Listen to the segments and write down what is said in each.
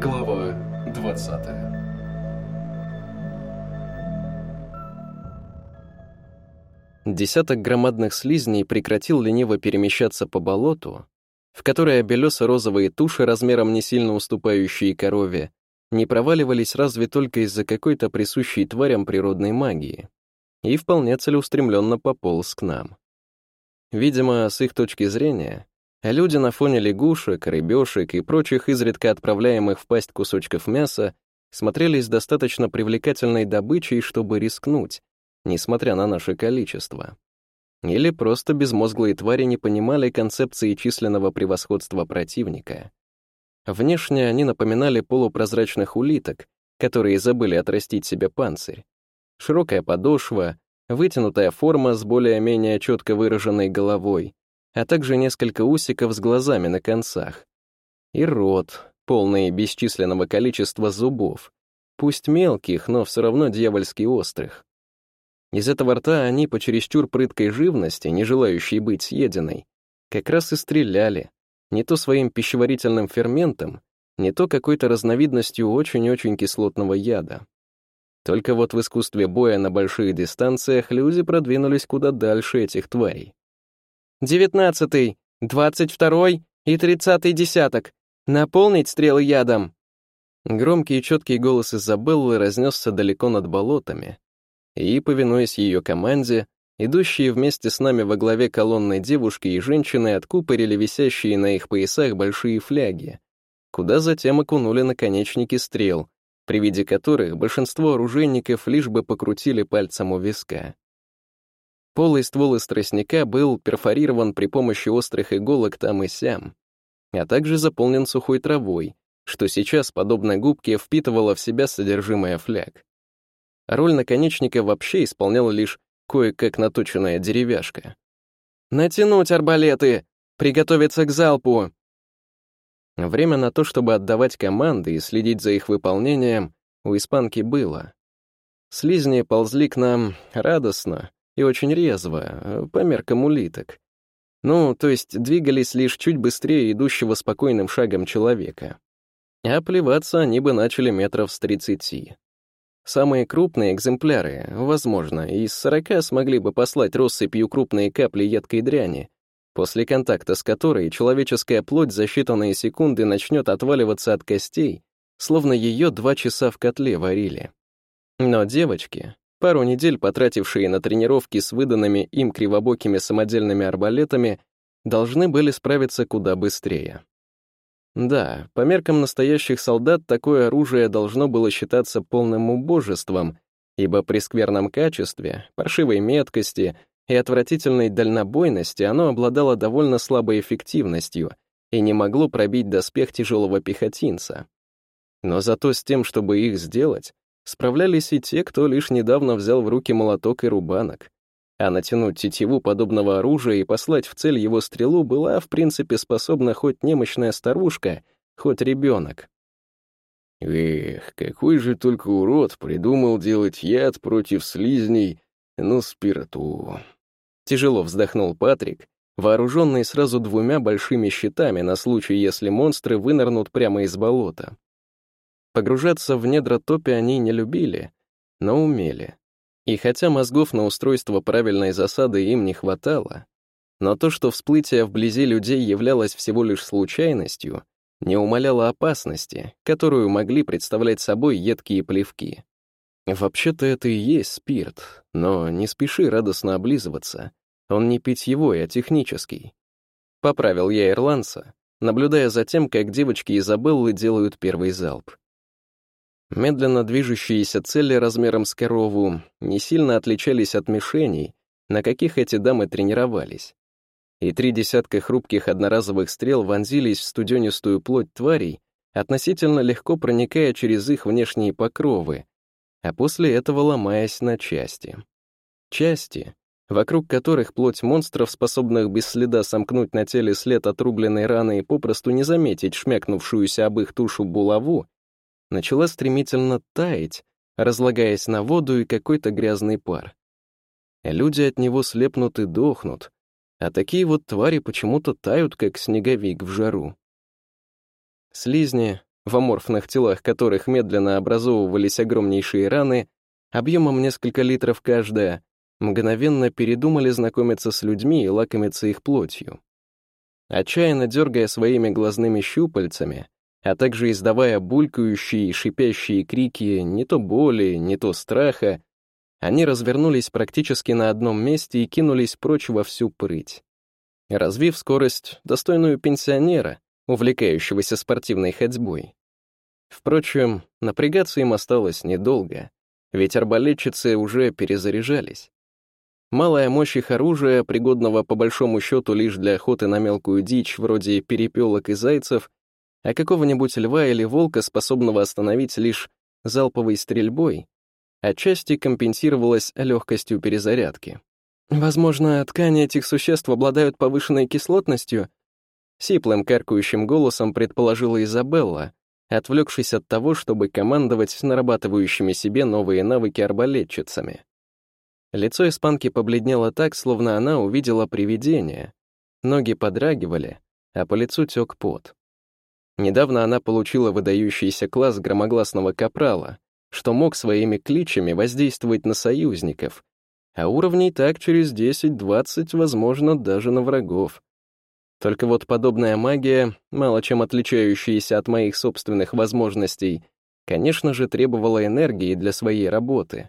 Глава 20 Десяток громадных слизней прекратил лениво перемещаться по болоту, в которое белесо-розовые туши, размером не сильно уступающие корове, не проваливались разве только из-за какой-то присущей тварям природной магии, и вполне целеустремленно пополз к нам. Видимо, с их точки зрения, люди на фоне лягушек, рыбешек и прочих изредка отправляемых в пасть кусочков мяса смотрелись достаточно привлекательной добычей, чтобы рискнуть, несмотря на наше количество. Или просто безмозглые твари не понимали концепции численного превосходства противника. Внешне они напоминали полупрозрачных улиток, которые забыли отрастить себе панцирь. Широкая подошва, вытянутая форма с более-менее четко выраженной головой, а также несколько усиков с глазами на концах. И рот, полный бесчисленного количества зубов, пусть мелких, но все равно дьявольски острых. Из этого рта они по чересчур прыткой живности, не желающей быть съеденной, как раз и стреляли, не то своим пищеварительным ферментом, не то какой-то разновидностью очень-очень кислотного яда. Только вот в искусстве боя на больших дистанциях люди продвинулись куда дальше этих тварей. «Девятнадцатый, двадцать второй и тридцатый десяток. Наполнить стрелы ядом!» Громкий и четкий голос Изабеллы разнесся далеко над болотами, и, повинуясь ее команде, идущие вместе с нами во главе колонны девушки и женщины откупорили висящие на их поясах большие фляги, куда затем окунули наконечники стрел, при виде которых большинство оружейников лишь бы покрутили пальцем у виска. Полый ствол из тростника был перфорирован при помощи острых иголок там и сям, а также заполнен сухой травой, что сейчас, подобно губке, впитывало в себя содержимое фляг. Роль наконечника вообще исполняла лишь кое-как наточенная деревяшка. «Натянуть арбалеты! Приготовиться к залпу!» Время на то, чтобы отдавать команды и следить за их выполнением, у испанки было. Слизни ползли к нам радостно и очень резво, по меркам улиток. Ну, то есть двигались лишь чуть быстрее идущего спокойным шагом человека. А плеваться они бы начали метров с тридцати. Самые крупные экземпляры, возможно, из сорока смогли бы послать россыпью крупные капли едкой дряни, после контакта с которой человеческая плоть за считанные секунды начнет отваливаться от костей, словно ее два часа в котле варили. Но девочки, пару недель потратившие на тренировки с выданными им кривобокими самодельными арбалетами, должны были справиться куда быстрее. Да, по меркам настоящих солдат такое оружие должно было считаться полным убожеством, ибо при скверном качестве, паршивой меткости — и отвратительной дальнобойности оно обладало довольно слабой эффективностью и не могло пробить доспех тяжелого пехотинца. Но зато с тем, чтобы их сделать, справлялись и те, кто лишь недавно взял в руки молоток и рубанок. А натянуть тетиву подобного оружия и послать в цель его стрелу была, в принципе, способна хоть немощная старушка, хоть ребенок. Эх, какой же только урод придумал делать яд против слизней, ну, спирту. Тяжело вздохнул Патрик, вооруженный сразу двумя большими щитами на случай, если монстры вынырнут прямо из болота. Погружаться в недра топи они не любили, но умели. И хотя мозгов на устройство правильной засады им не хватало, но то, что всплытие вблизи людей являлось всего лишь случайностью, не умаляло опасности, которую могли представлять собой едкие плевки. Вообще-то это и есть спирт, но не спеши радостно облизываться. Он не питьевой, а технический. Поправил я ирландца, наблюдая за тем, как девочки Изабеллы делают первый залп. Медленно движущиеся цели размером с корову не сильно отличались от мишеней, на каких эти дамы тренировались. И три десятка хрупких одноразовых стрел вонзились в студенистую плоть тварей, относительно легко проникая через их внешние покровы, а после этого ломаясь на части. Части, вокруг которых плоть монстров, способных без следа сомкнуть на теле след отрубленной раны и попросту не заметить шмякнувшуюся об их тушу булаву, начала стремительно таять, разлагаясь на воду и какой-то грязный пар. Люди от него слепнут и дохнут, а такие вот твари почему-то тают, как снеговик в жару. Слизни, в аморфных телах которых медленно образовывались огромнейшие раны, объемом несколько литров каждая, мгновенно передумали знакомиться с людьми и лакомиться их плотью. Отчаянно дергая своими глазными щупальцами, а также издавая булькающие и шипящие крики не то боли, не то страха, они развернулись практически на одном месте и кинулись прочь во всю прыть. Развив скорость, достойную пенсионера, увлекающегося спортивной ходьбой. Впрочем, напрягаться им осталось недолго, ведь арбалетчицы уже перезаряжались. Малая мощь их оружия, пригодного по большому счету лишь для охоты на мелкую дичь, вроде перепелок и зайцев, а какого-нибудь льва или волка, способного остановить лишь залповой стрельбой, отчасти компенсировалась легкостью перезарядки. Возможно, ткани этих существ обладают повышенной кислотностью, сиплым каркающим голосом предположила Изабелла, отвлекшись от того, чтобы командовать нарабатывающими себе новые навыки арбалетчицами. Лицо испанки побледнело так, словно она увидела привидение. Ноги подрагивали, а по лицу тек пот. Недавно она получила выдающийся класс громогласного капрала, что мог своими кличами воздействовать на союзников, а уровней так через 10-20, возможно, даже на врагов. Только вот подобная магия, мало чем отличающаяся от моих собственных возможностей, конечно же, требовала энергии для своей работы,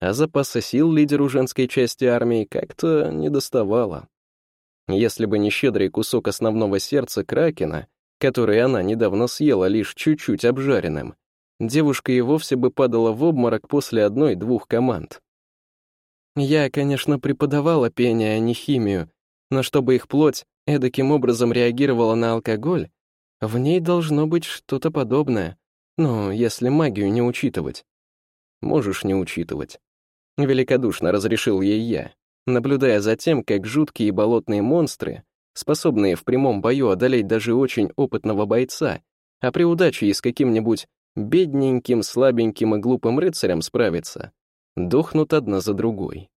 а запаса сил лидеру женской части армии как-то не доставало. Если бы не щедрый кусок основного сердца Кракена, который она недавно съела лишь чуть-чуть обжаренным, девушка и вовсе бы падала в обморок после одной-двух команд. Я, конечно, преподавала пение, а не химию, но чтобы их плоть эдаким образом реагировала на алкоголь, в ней должно быть что-то подобное, ну, если магию не учитывать. Можешь не учитывать. Великодушно разрешил ей я, наблюдая за тем, как жуткие болотные монстры, способные в прямом бою одолеть даже очень опытного бойца, а при удаче и с каким-нибудь бедненьким, слабеньким и глупым рыцарем справиться, дохнут одна за другой.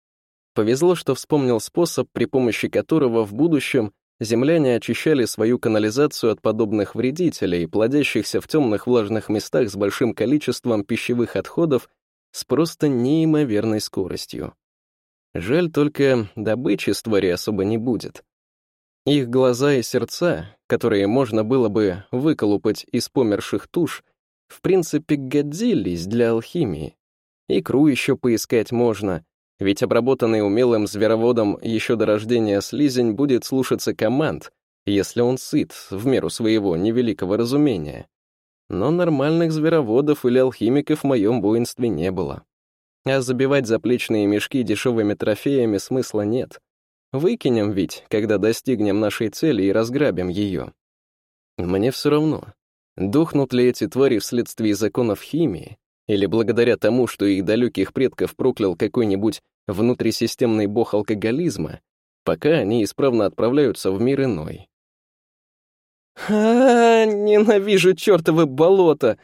Повезло, что вспомнил способ, при помощи которого в будущем земляне очищали свою канализацию от подобных вредителей, плодящихся в темных влажных местах с большим количеством пищевых отходов с просто неимоверной скоростью. Жаль только, добычи с особо не будет. Их глаза и сердца, которые можно было бы выколупать из померших туш, в принципе годились для алхимии. Икру еще поискать можно, ведь обработанный умелым звероводом еще до рождения слизень будет слушаться команд, если он сыт, в меру своего невеликого разумения. Но нормальных звероводов или алхимиков в моем воинстве не было. А забивать заплечные мешки дешевыми трофеями смысла нет. Выкинем ведь, когда достигнем нашей цели и разграбим ее. Мне все равно, духнут ли эти твари вследствие законов химии, или благодаря тому, что их далеких предков проклял какой-нибудь внутрисистемный бог алкоголизма, пока они исправно отправляются в мир иной. «А, ненавижу чертовы болото!»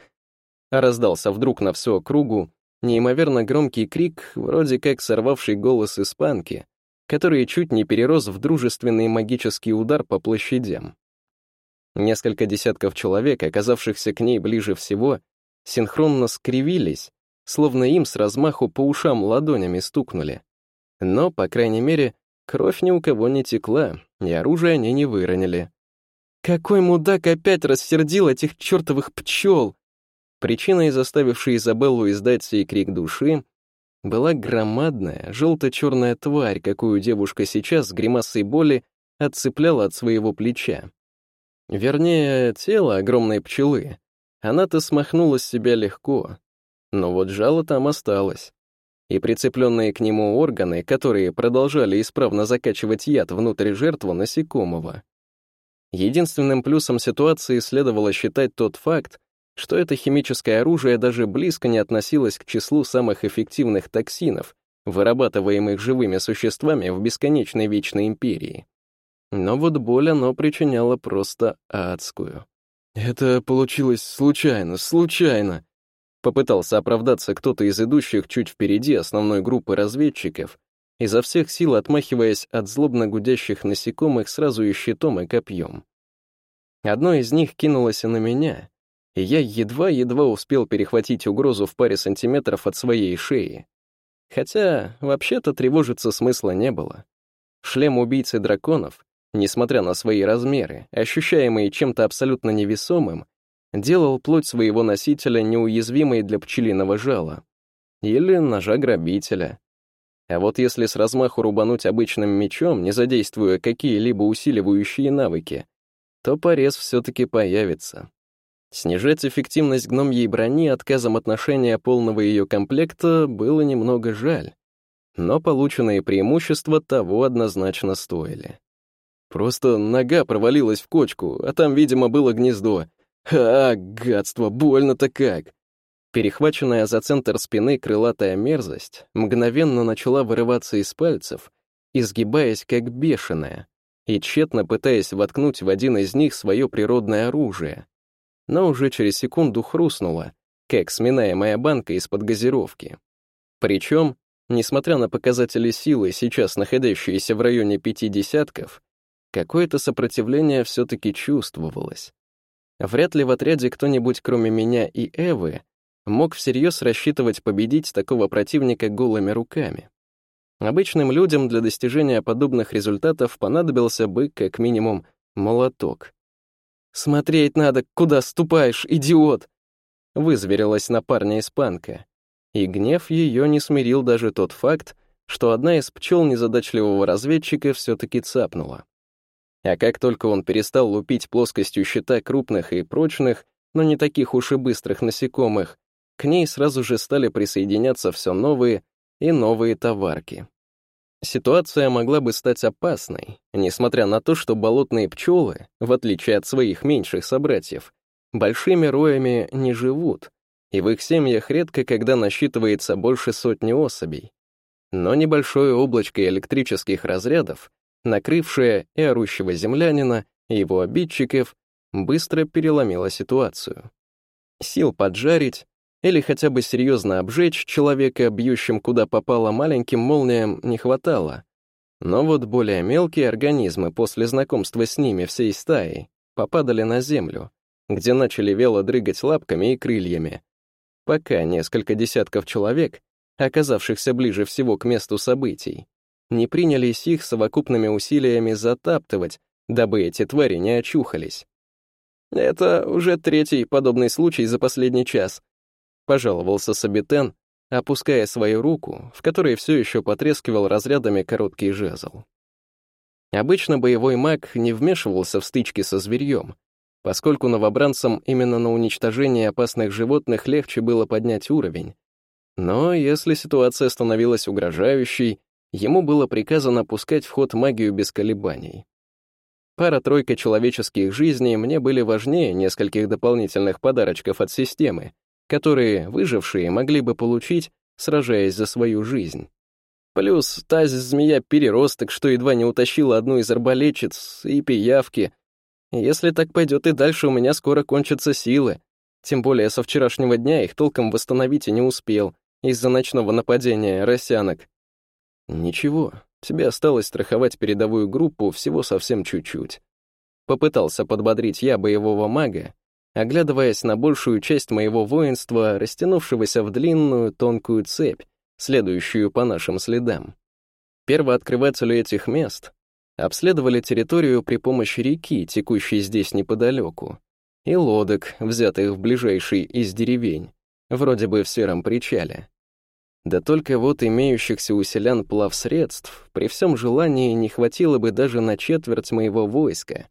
Раздался вдруг на всю округу неимоверно громкий крик, вроде как сорвавший голос испанки, который чуть не перерос в дружественный магический удар по площадям. Несколько десятков человек, оказавшихся к ней ближе всего, синхронно скривились, словно им с размаху по ушам ладонями стукнули. Но, по крайней мере, кровь ни у кого не текла, и оружие они не выронили. Какой мудак опять рассердил этих чертовых пчел? Причиной, заставившей Изабеллу издать сей крик души, была громадная, желто-черная тварь, какую девушка сейчас с гримасой боли отцепляла от своего плеча. Вернее, тело огромной пчелы, она-то смахнула с себя легко, но вот жало там осталось. И прицепленные к нему органы, которые продолжали исправно закачивать яд внутрь жертвы насекомого. Единственным плюсом ситуации следовало считать тот факт, что это химическое оружие даже близко не относилось к числу самых эффективных токсинов, вырабатываемых живыми существами в бесконечной вечной империи. Но вот боль оно причиняло просто адскую. «Это получилось случайно, случайно», — попытался оправдаться кто-то из идущих чуть впереди основной группы разведчиков, изо всех сил отмахиваясь от злобно гудящих насекомых сразу и щитом, и копьем. Одно из них кинулось и на меня, и я едва-едва успел перехватить угрозу в паре сантиметров от своей шеи. Хотя, вообще-то, тревожиться смысла не было. Шлем убийцы драконов, несмотря на свои размеры, ощущаемые чем-то абсолютно невесомым, делал плоть своего носителя неуязвимой для пчелиного жала. Или ножа грабителя. А вот если с размаху рубануть обычным мечом, не задействуя какие-либо усиливающие навыки, то порез все-таки появится. Снижать эффективность гномьей брони отказом отношения полного ее комплекта было немного жаль, но полученные преимущества того однозначно стоили. Просто нога провалилась в кочку, а там, видимо, было гнездо. А, гадство, больно-то как! Перехваченная за центр спины крылатая мерзость мгновенно начала вырываться из пальцев, изгибаясь как бешеная, и тщетно пытаясь воткнуть в один из них свое природное оружие — но уже через секунду хрустнула, как сминаемая банка из-под газировки. Причем, несмотря на показатели силы, сейчас находящиеся в районе пяти десятков, какое-то сопротивление все-таки чувствовалось. Вряд ли в отряде кто-нибудь, кроме меня и Эвы, мог всерьез рассчитывать победить такого противника голыми руками. Обычным людям для достижения подобных результатов понадобился бы, как минимум, молоток. «Смотреть надо, куда ступаешь, идиот!» Вызверилась на парня испанка. И гнев ее не смирил даже тот факт, что одна из пчел незадачливого разведчика все-таки цапнула. А как только он перестал лупить плоскостью щита крупных и прочных, но не таких уж и быстрых насекомых, к ней сразу же стали присоединяться все новые и новые товарки. Ситуация могла бы стать опасной, несмотря на то, что болотные пчелы, в отличие от своих меньших собратьев, большими роями не живут, и в их семьях редко когда насчитывается больше сотни особей. Но небольшое облачко электрических разрядов, накрывшее и орущего землянина, и его обидчиков, быстро переломило ситуацию. Сил поджарить, или хотя бы серьезно обжечь человека, бьющим куда попало маленьким молниям, не хватало. Но вот более мелкие организмы после знакомства с ними всей стаей попадали на землю, где начали вело дрыгать лапками и крыльями. Пока несколько десятков человек, оказавшихся ближе всего к месту событий, не принялись их совокупными усилиями затаптывать, дабы эти твари не очухались. Это уже третий подобный случай за последний час, — пожаловался Сабитен, опуская свою руку, в которой все еще потрескивал разрядами короткий жезл. Обычно боевой маг не вмешивался в стычки со зверьем, поскольку новобранцам именно на уничтожение опасных животных легче было поднять уровень. Но если ситуация становилась угрожающей, ему было приказано пускать в ход магию без колебаний. Пара-тройка человеческих жизней мне были важнее нескольких дополнительных подарочков от системы, которые выжившие могли бы получить, сражаясь за свою жизнь. Плюс та змея-переросток, что едва не утащила одну из арбалетчиц, и пиявки. Если так пойдет и дальше, у меня скоро кончатся силы. Тем более со вчерашнего дня их толком восстановить и не успел, из-за ночного нападения росянок. Ничего, тебе осталось страховать передовую группу всего совсем чуть-чуть. Попытался подбодрить я боевого мага, оглядываясь на большую часть моего воинства, растянувшегося в длинную тонкую цепь, следующую по нашим следам. Первооткрыватели этих мест обследовали территорию при помощи реки, текущей здесь неподалеку, и лодок, взятых в ближайший из деревень, вроде бы в сером причале. Да только вот имеющихся у селян плавсредств при всем желании не хватило бы даже на четверть моего войска,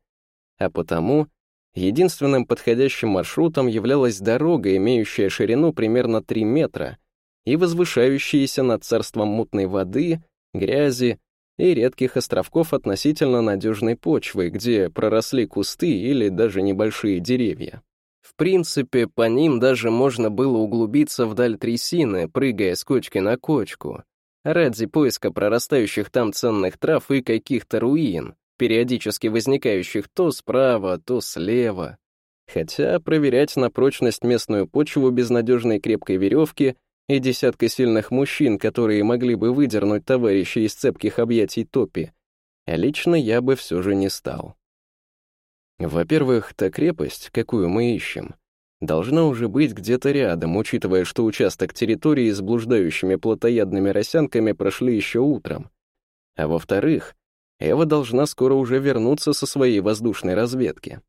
а потому Единственным подходящим маршрутом являлась дорога, имеющая ширину примерно 3 метра и возвышающаяся над царством мутной воды, грязи и редких островков относительно надежной почвы, где проросли кусты или даже небольшие деревья. В принципе, по ним даже можно было углубиться вдаль трясины, прыгая с кочки на кочку, ради поиска прорастающих там ценных трав и каких-то руин, периодически возникающих то справа, то слева. Хотя проверять на прочность местную почву без надежной крепкой веревки и десятка сильных мужчин, которые могли бы выдернуть товарища из цепких объятий топи, лично я бы все же не стал. Во-первых, та крепость, какую мы ищем, должна уже быть где-то рядом, учитывая, что участок территории с блуждающими плотоядными росянками прошли еще утром. А во-вторых, Эва должна скоро уже вернуться со своей воздушной разведки.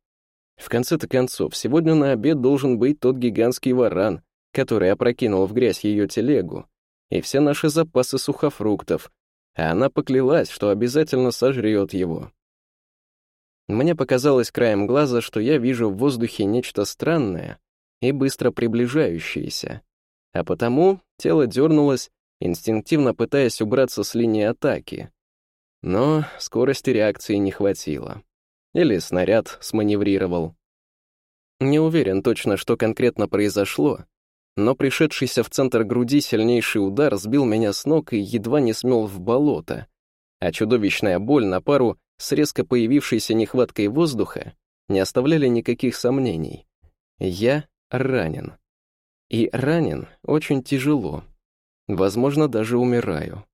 В конце-то концов, сегодня на обед должен быть тот гигантский варан, который опрокинул в грязь ее телегу, и все наши запасы сухофруктов, а она поклялась, что обязательно сожрет его. Мне показалось краем глаза, что я вижу в воздухе нечто странное и быстро приближающееся, а потому тело дернулось, инстинктивно пытаясь убраться с линии атаки. Но скорости реакции не хватило. Или снаряд сманеврировал. Не уверен точно, что конкретно произошло, но пришедшийся в центр груди сильнейший удар сбил меня с ног и едва не смел в болото, а чудовищная боль на пару с резко появившейся нехваткой воздуха не оставляли никаких сомнений. Я ранен. И ранен очень тяжело. Возможно, даже умираю.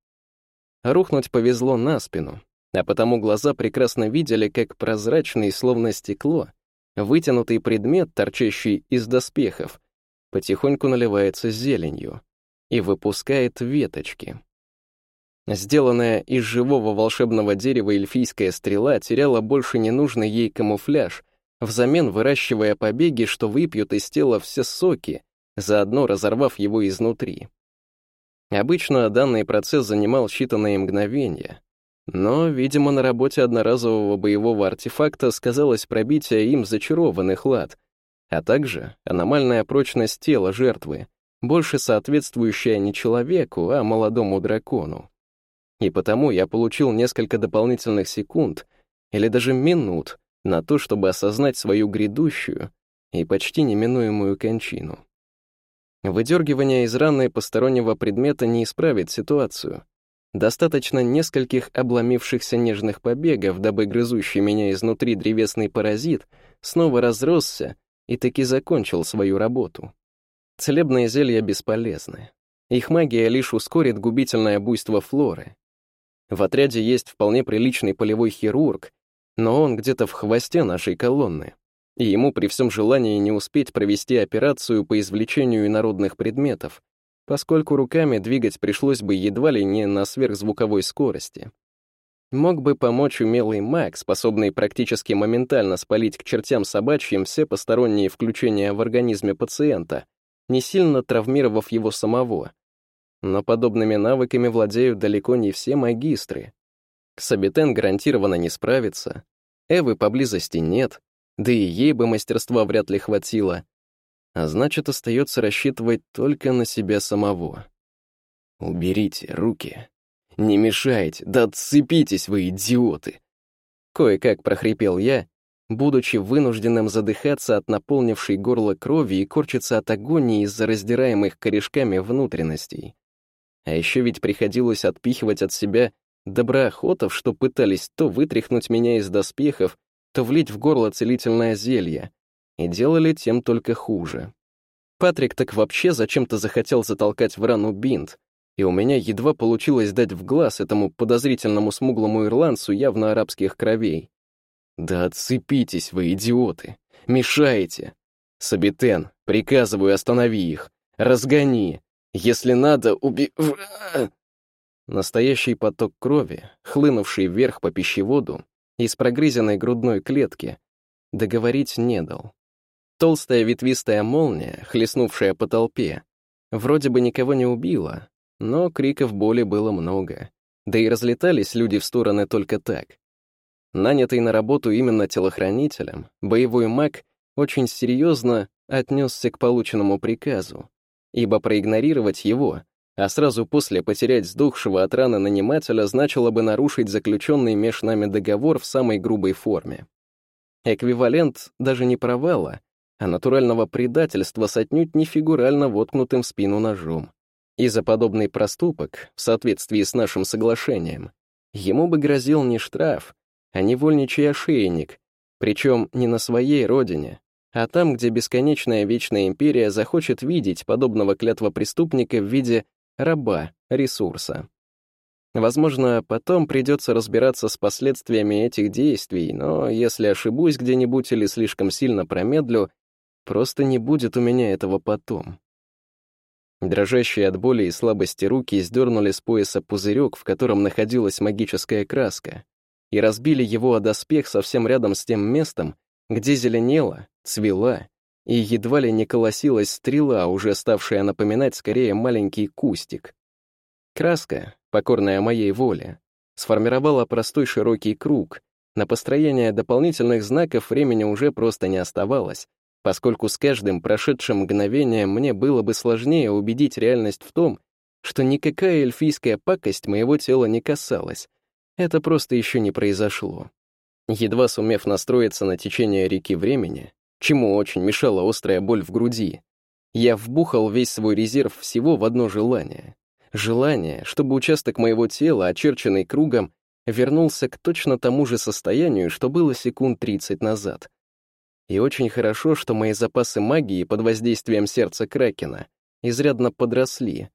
Рухнуть повезло на спину, а потому глаза прекрасно видели, как прозрачный, словно стекло, вытянутый предмет, торчащий из доспехов, потихоньку наливается зеленью и выпускает веточки. Сделанная из живого волшебного дерева эльфийская стрела теряла больше ненужный ей камуфляж, взамен выращивая побеги, что выпьют из тела все соки, заодно разорвав его изнутри. Обычно данный процесс занимал считанные мгновения, но, видимо, на работе одноразового боевого артефакта сказалось пробитие им зачарованных лад, а также аномальная прочность тела жертвы, больше соответствующая не человеку, а молодому дракону. И потому я получил несколько дополнительных секунд или даже минут на то, чтобы осознать свою грядущую и почти неминуемую кончину. Выдергивание из раны постороннего предмета не исправит ситуацию, Достаточно нескольких обломившихся нежных побегов, дабы грызущий меня изнутри древесный паразит снова разросся и таки закончил свою работу. Целебные зелья бесполезны. Их магия лишь ускорит губительное буйство флоры. В отряде есть вполне приличный полевой хирург, но он где-то в хвосте нашей колонны, и ему при всем желании не успеть провести операцию по извлечению инородных предметов, поскольку руками двигать пришлось бы едва ли не на сверхзвуковой скорости. Мог бы помочь умелый маг, способный практически моментально спалить к чертям собачьим все посторонние включения в организме пациента, не сильно травмировав его самого. Но подобными навыками владеют далеко не все магистры. Сабитен гарантированно не справится, Эвы поблизости нет, да и ей бы мастерства вряд ли хватило, а значит, остается рассчитывать только на себя самого. «Уберите руки. Не мешайте, да отцепитесь вы, идиоты!» Кое-как прохрипел я, будучи вынужденным задыхаться от наполнившей горло крови и корчиться от агонии из-за раздираемых корешками внутренностей. А еще ведь приходилось отпихивать от себя доброохотов, что пытались то вытряхнуть меня из доспехов, то влить в горло целительное зелье, и делали тем только хуже. Патрик так вообще зачем-то захотел затолкать в рану бинт, и у меня едва получилось дать в глаз этому подозрительному смуглому ирландцу явно арабских кровей. «Да отцепитесь вы, идиоты! Мешаете! Сабитен, приказываю, останови их! Разгони! Если надо, уби...» Настоящий поток крови, хлынувший вверх по пищеводу, из прогрызенной грудной клетки, договорить не дал. Толстая ветвистая молния, хлестнувшая по толпе, вроде бы никого не убила, но криков боли было много. Да и разлетались люди в стороны только так. Нанятый на работу именно телохранителем, боевой маг очень серьезно отнесся к полученному приказу, ибо проигнорировать его, а сразу после потерять сдохшего от раны нанимателя значило бы нарушить заключенный меж нами договор в самой грубой форме. Эквивалент даже не провала, а натурального предательства с отнюдь не фигурально воткнутым в спину ножом. И за подобный проступок, в соответствии с нашим соглашением, ему бы грозил не штраф, а невольничий ошейник, причем не на своей родине, а там, где бесконечная вечная империя захочет видеть подобного клятва преступника в виде раба, ресурса. Возможно, потом придется разбираться с последствиями этих действий, но если ошибусь где-нибудь или слишком сильно промедлю, Просто не будет у меня этого потом. Дрожащие от боли и слабости руки сдернули с пояса пузырек, в котором находилась магическая краска, и разбили его о доспех совсем рядом с тем местом, где зеленела, цвела и едва ли не колосилась стрела, уже ставшая напоминать скорее маленький кустик. Краска, покорная моей воле, сформировала простой широкий круг. На построение дополнительных знаков времени уже просто не оставалось, поскольку с каждым прошедшим мгновением мне было бы сложнее убедить реальность в том, что никакая эльфийская пакость моего тела не касалась. Это просто еще не произошло. Едва сумев настроиться на течение реки времени, чему очень мешала острая боль в груди, я вбухал весь свой резерв всего в одно желание. Желание, чтобы участок моего тела, очерченный кругом, вернулся к точно тому же состоянию, что было секунд 30 назад. И очень хорошо, что мои запасы магии под воздействием сердца Кракена изрядно подросли,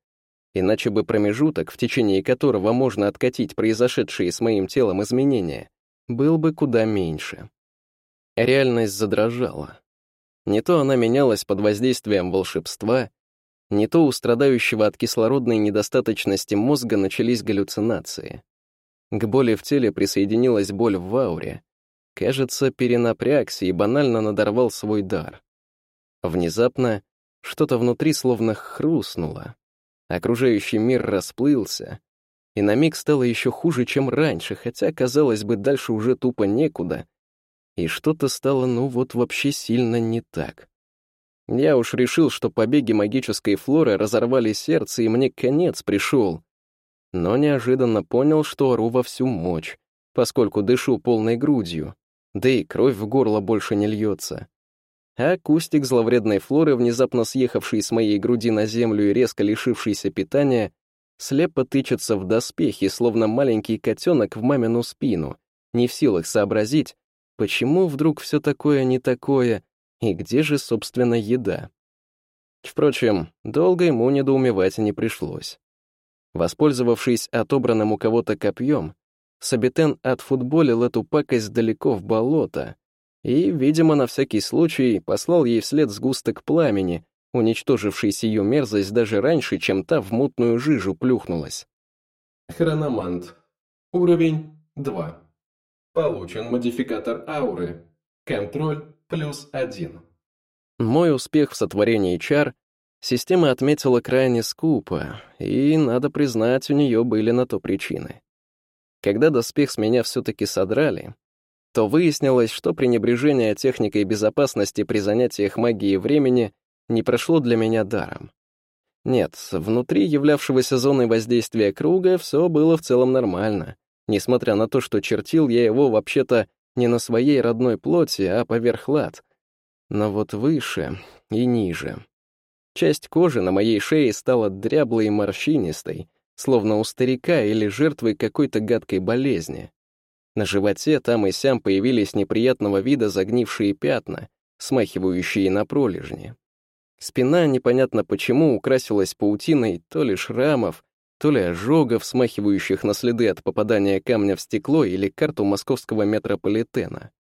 иначе бы промежуток, в течение которого можно откатить произошедшие с моим телом изменения, был бы куда меньше. Реальность задрожала. Не то она менялась под воздействием волшебства, не то у страдающего от кислородной недостаточности мозга начались галлюцинации. К боли в теле присоединилась боль в ауре, Кажется, перенапрягся и банально надорвал свой дар. Внезапно что-то внутри словно хрустнуло. Окружающий мир расплылся, и на миг стало еще хуже, чем раньше, хотя, казалось бы, дальше уже тупо некуда. И что-то стало, ну вот, вообще сильно не так. Я уж решил, что побеги магической флоры разорвали сердце, и мне конец пришел. Но неожиданно понял, что ору во всю мощь, поскольку дышу полной грудью да и кровь в горло больше не льется. А кустик зловредной флоры, внезапно съехавший с моей груди на землю и резко лишившийся питания, слепо тычется в доспехи, словно маленький котенок в мамину спину, не в силах сообразить, почему вдруг все такое не такое, и где же, собственно, еда. Впрочем, долго ему недоумевать не пришлось. Воспользовавшись отобранным у кого-то копьем, Сабитен отфутболил эту пакость далеко в болото и, видимо, на всякий случай послал ей вслед сгусток пламени, уничтоживший сию мерзость даже раньше, чем та в мутную жижу плюхнулась. Хрономант. Уровень 2. Получен модификатор ауры. Контроль плюс 1. Мой успех в сотворении чар система отметила крайне скупо, и, надо признать, у нее были на то причины. Когда доспех с меня все-таки содрали, то выяснилось, что пренебрежение техникой безопасности при занятиях магии времени не прошло для меня даром. Нет, внутри являвшегося зоной воздействия круга все было в целом нормально, несмотря на то, что чертил я его вообще-то не на своей родной плоти, а поверх лад. Но вот выше и ниже. Часть кожи на моей шее стала дряблой и морщинистой, словно у старика или жертвы какой-то гадкой болезни. На животе там и сям появились неприятного вида загнившие пятна, смахивающие на пролежни. Спина непонятно почему украсилась паутиной то ли шрамов, то ли ожогов, смахивающих на следы от попадания камня в стекло или карту московского метрополитена.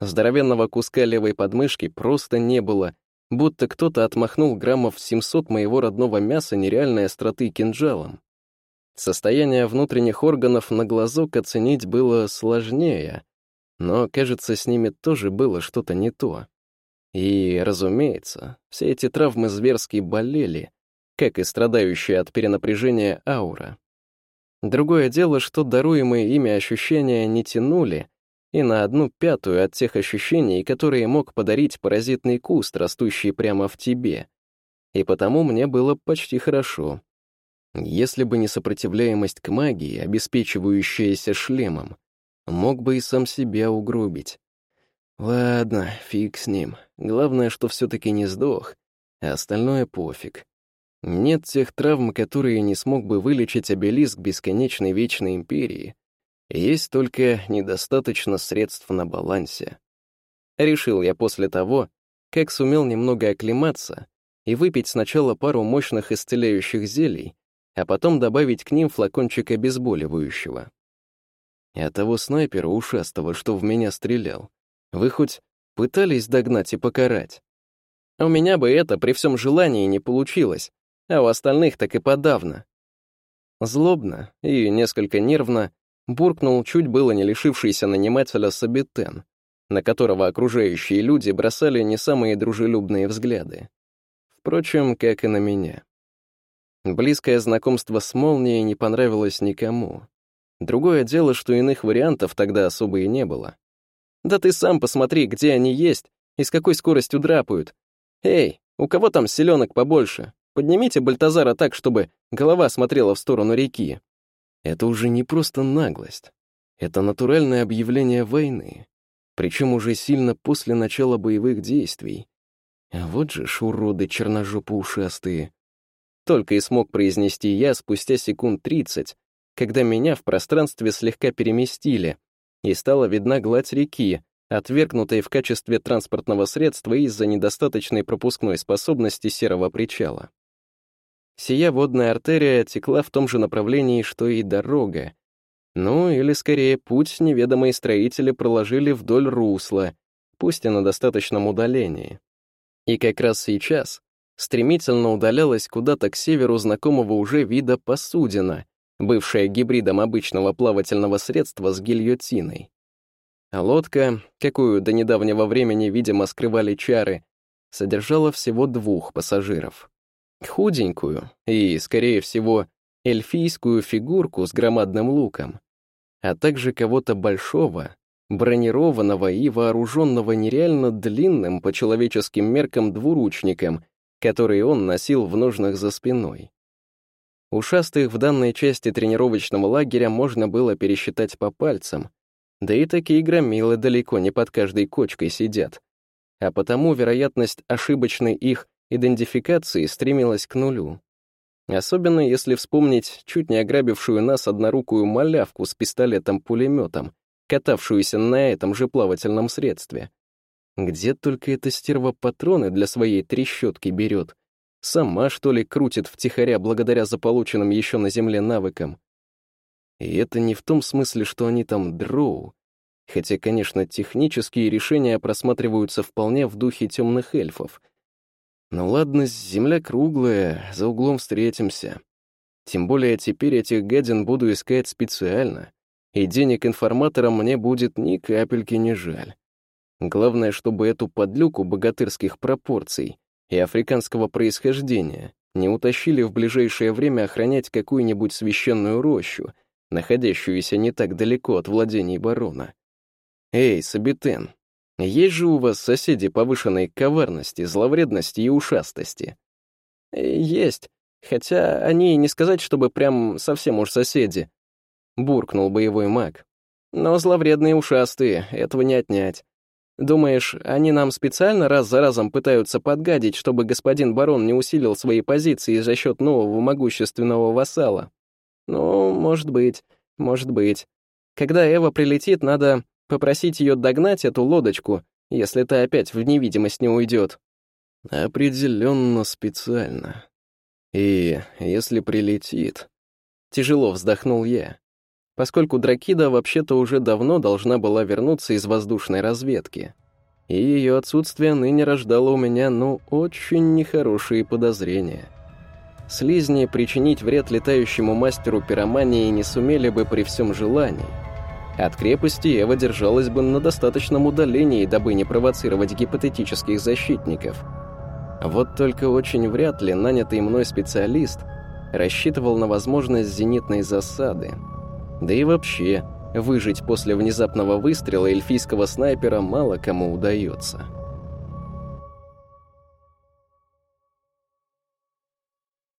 Здоровенного куска левой подмышки просто не было, будто кто-то отмахнул граммов 700 моего родного мяса нереальной остроты кинжалом. Состояние внутренних органов на глазок оценить было сложнее, но, кажется, с ними тоже было что-то не то. И, разумеется, все эти травмы зверски болели, как и страдающая от перенапряжения аура. Другое дело, что даруемые ими ощущения не тянули, и на одну пятую от тех ощущений, которые мог подарить паразитный куст, растущий прямо в тебе. И потому мне было почти хорошо. Если бы не сопротивляемость к магии, обеспечивающаяся шлемом, мог бы и сам себя угробить. Ладно, фиг с ним. Главное, что все-таки не сдох, а остальное пофиг. Нет тех травм, которые не смог бы вылечить обелиск бесконечной вечной империи. Есть только недостаточно средств на балансе. Решил я после того, как сумел немного оклематься и выпить сначала пару мощных исцеляющих зелий, а потом добавить к ним флакончик обезболивающего. И от того снайпера ушастого, что в меня стрелял, вы хоть пытались догнать и покарать? У меня бы это при всем желании не получилось, а у остальных так и подавно. Злобно и несколько нервно буркнул чуть было не лишившийся нанимателя Сабитен, на которого окружающие люди бросали не самые дружелюбные взгляды. Впрочем, как и на меня. Близкое знакомство с молнией не понравилось никому. Другое дело, что иных вариантов тогда особо и не было. Да ты сам посмотри, где они есть и с какой скоростью драпают. Эй, у кого там селенок побольше? Поднимите Бальтазара так, чтобы голова смотрела в сторону реки. Это уже не просто наглость. Это натуральное объявление войны. Причем уже сильно после начала боевых действий. А вот же ж уроды черножопо-ушастые. Только и смог произнести я спустя секунд тридцать, когда меня в пространстве слегка переместили, и стала видна гладь реки, отвергнутой в качестве транспортного средства из-за недостаточной пропускной способности серого причала. Сия водная артерия текла в том же направлении, что и дорога. Ну, или скорее путь неведомые строители проложили вдоль русла, пусть и на достаточном удалении. И как раз сейчас стремительно удалялась куда-то к северу знакомого уже вида посудина, бывшая гибридом обычного плавательного средства с гильотиной. А лодка, какую до недавнего времени, видимо, скрывали чары, содержала всего двух пассажиров. Худенькую и, скорее всего, эльфийскую фигурку с громадным луком, а также кого-то большого, бронированного и вооруженного нереально длинным по человеческим меркам двуручником, который он носил в ножнах за спиной. Ушастых в данной части тренировочного лагеря можно было пересчитать по пальцам, да и такие громилы далеко не под каждой кочкой сидят. А потому вероятность ошибочной их идентификации стремилась к нулю. Особенно если вспомнить чуть не ограбившую нас однорукую малявку с пистолетом-пулеметом, катавшуюся на этом же плавательном средстве. Где только эта стерва патроны для своей трещотки берет — Сама, что ли, крутит втихаря благодаря заполученным еще на земле навыкам. И это не в том смысле, что они там дроу. Хотя, конечно, технические решения просматриваются вполне в духе темных эльфов. Ну ладно, земля круглая, за углом встретимся. Тем более теперь этих гадин буду искать специально, и денег информаторам мне будет ни капельки не жаль. Главное, чтобы эту подлюку богатырских пропорций и африканского происхождения не утащили в ближайшее время охранять какую-нибудь священную рощу, находящуюся не так далеко от владений барона. «Эй, Сабитен, есть же у вас соседи повышенной коварности, зловредности и ушастости?» «Есть, хотя они не сказать, чтобы прям совсем уж соседи», — буркнул боевой маг. «Но зловредные ушастые, этого не отнять. Думаешь, они нам специально раз за разом пытаются подгадить, чтобы господин барон не усилил свои позиции за счет нового могущественного вассала? Ну, может быть, может быть. Когда Эва прилетит, надо попросить ее догнать эту лодочку, если та опять в невидимость не уйдет. Определенно специально. И если прилетит... Тяжело вздохнул я поскольку Дракида вообще-то уже давно должна была вернуться из воздушной разведки. И ее отсутствие ныне рождало у меня, ну, очень нехорошие подозрения. Слизни причинить вред летающему мастеру пиромании не сумели бы при всем желании. От крепости Эва держалась бы на достаточном удалении, дабы не провоцировать гипотетических защитников. Вот только очень вряд ли нанятый мной специалист рассчитывал на возможность зенитной засады – да и вообще, выжить после внезапного выстрела эльфийского снайпера мало кому удается.